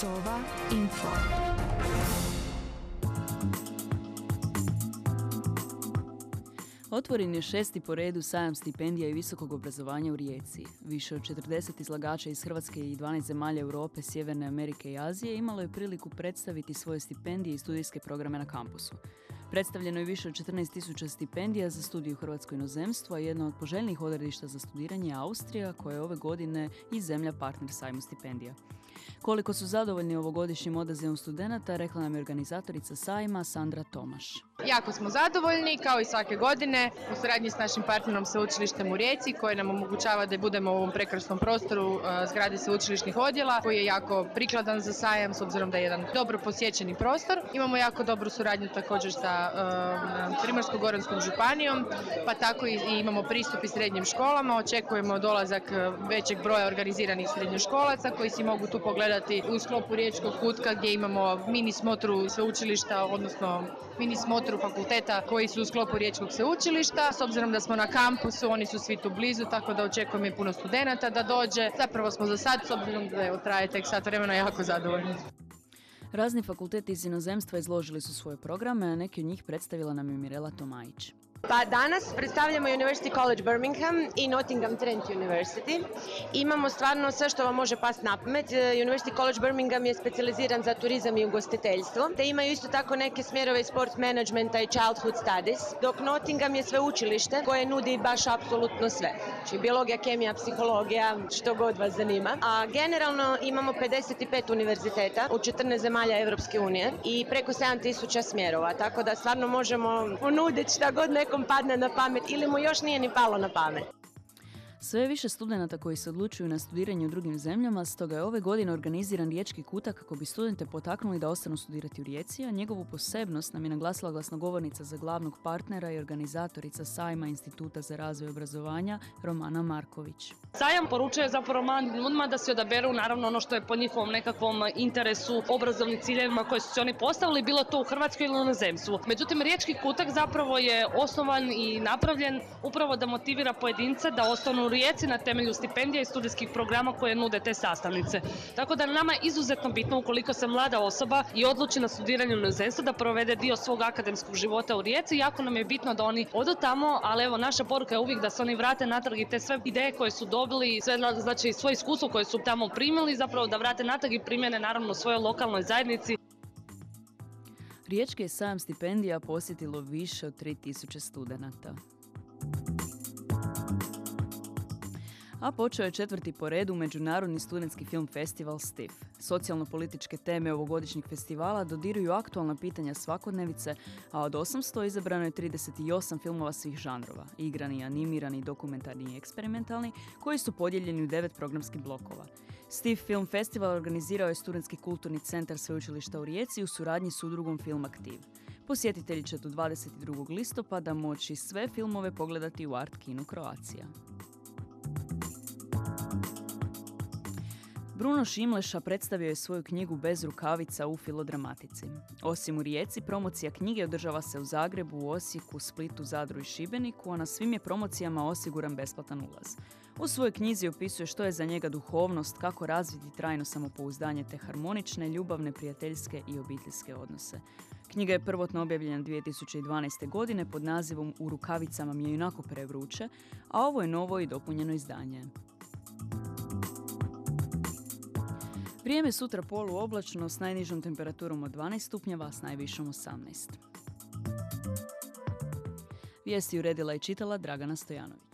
Sova Info. Otvoren je šesti po redu sajam stipendija i visokog obrazovanja u Rijeci. Više od 40 izlagača iz Hrvatske i 12 zemalja Europe, Sjeverne Amerike i Azije imalo je priliku predstaviti svoje stipendije i studijske programe na kampusu. Predstavljeno je više od 14.000 stipendija za studiju u Hrvatsko inozemstvo, a jedna od poželjnijih odredišta za studiranje je Austrija, koja je ove godine i zemlja partner sajmu stipendija. Koliko su zadovoljni ovogodišnjim odazivom studenata, rekla nam je organizatorica sajma Sandra Tomaš. Jako smo zadovoljni, kao i svake godine, u suradnji s našim partnerom Sveučilištem u Rijeci, koji nam omogućava da budemo u ovom prekrasnom prostoru uh, zgradi sveučilišnih odjela, koji je jako prikladan za sajam, s obzirom da je jedan dobro posjećeni prostor. Imamo jako dobru suradnju također sa uh, Primorsko-goranskom županijom, pa tako i imamo pristup i srednjim školama. Očekujemo dolazak uh, većeg broja organiziranih srednjoškolaca koji si mogu tu pogledati u sklopu Riječkog kutka gdje imamo mini smotru sveučilišta, odnosno mini smotru fakulteta koji su u sklopu Riječkog sveučilišta. S obzirom da smo na kampusu, oni su svi tu blizu, tako da očekujem i puno studenata da dođe. Zapravo smo za sad, s obzirom da evo, traje tek sat vremena, jako zadovoljni. Razni fakulteti iz inozemstva izložili su svoje programe, a neki od njih predstavila nam je Mirela Tomajić. Pa danas predstavljamo University College Birmingham i Nottingham Trent University. Imamo stvarno sve što vam može past na pamet. E, University College Birmingham je specijaliziran za turizam i ugostiteljstvo, te imaju isto tako neke smjerove sport managementa i childhood studies, dok Nottingham je sveučilište koje nudi baš apsolutno sve. Znači biologija, kemija, psihologija, što god vas zanima. A generalno imamo 55 univerziteta u 14 zemalja Europske unije i preko 7000 smjerova, tako da stvarno možemo ponuditi šta god neko nekom padne na pamet ili mu još nije ni palo na pamet. Sve više studenata koji se odlučuju na studiranje u drugim zemljama, stoga je ove godine organiziran riječki kutak kako bi studente potaknuli da ostanu studirati u Rijeci, a njegovu posebnost nam je naglasila glasnogovornica za glavnog partnera i organizatorica sajma Instituta za razvoj obrazovanja Romana Marković. Sajam poručuje zapravo ljudima da se odaberu naravno ono što je po njihovom nekakvom interesu, obrazovnim ciljevima koje su se oni postavili, bilo to u Hrvatskoj ili u inozemstvu. Međutim, riječki kutak zapravo je osnovan i napravljen upravo da motivira pojedince da ostanu u Rijeci na temelju stipendija i studijskih programa koje nude te sastavnice. Tako da nama je izuzetno bitno ukoliko se mlada osoba i odluči na studiranje u inozemstvu da provede dio svog akademskog života u Rijeci. Jako nam je bitno da oni odu tamo, ali evo naša poruka je uvijek da se oni vrate natrag i te sve ideje koje su dobili, sve znači svoje iskustvo koje su tamo primili, zapravo da vrate natrag i primjene naravno u svojoj lokalnoj zajednici. Riječki je sajam stipendija posjetilo više od 3000 studenata. A počeo je četvrti po redu Međunarodni studentski film festival STIF. Socijalno-političke teme ovogodišnjeg festivala dodiruju aktualna pitanja svakodnevice, a od 800 izabrano je 38 filmova svih žanrova, igrani, animirani, dokumentarni i eksperimentalni, koji su podijeljeni u devet programskih blokova. STIF Film Festival organizirao je Studentski kulturni centar Sveučilišta u Rijeci u suradnji s udrugom Film Aktiv. Posjetitelji će do 22. listopada moći sve filmove pogledati u Art Kinu Kroacija. Bruno Šimleša predstavio je svoju knjigu Bez rukavica u Filodramatici. Osim u Rijeci, promocija knjige održava se u Zagrebu, Osijeku, Splitu, Zadru i Šibeniku, a na svim je promocijama osiguran besplatan ulaz. U svojoj knjizi opisuje što je za njega duhovnost, kako razviti trajno samopouzdanje te harmonične, ljubavne, prijateljske i obiteljske odnose. Knjiga je prvotno objavljena 2012. godine pod nazivom U rukavicama mi je junako prevruće, a ovo je novo i dopunjeno izdanje. Vrijeme sutra poluoblačno s najnižom temperaturom od 12 stupnjeva, s najvišom 18. Vijesti uredila i čitala Dragana Stojanović.